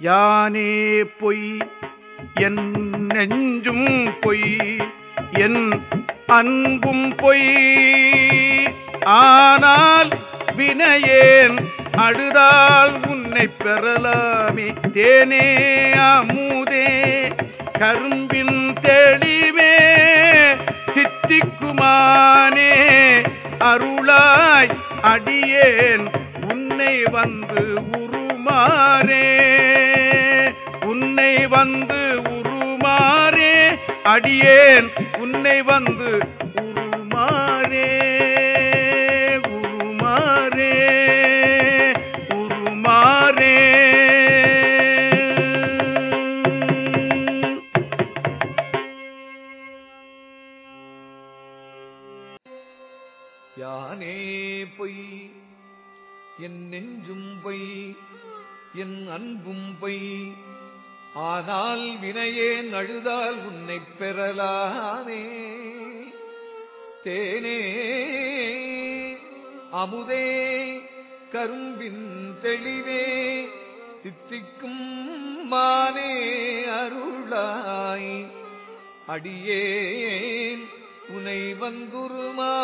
யானே பொய் என் நெஞ்சும் பொய் என் அன்பும் பொய். ஆனால் வினையேன் அழுதால் உன்னை பெறலாமே. தேனே அமுதே கரும்பின் தெளிவே சித்திக்குமானே அருளாய் அடியேன். உன்னை வந்து வந்து உருமாறே. அடியேன் உன்னை வந்து உருமாறே. உருமாறே உருமாறே. யானே பொய் என் நெஞ்சும் பொய் என் அன்பும் பொய் ஆனால் வினையே நழுதால் உன்னை பெறலானே. தேனே அமுதே கரும்பின் தெளிவே தித்திக்கும் மானே அருளாய். அடியேன் உனை வந்துருமா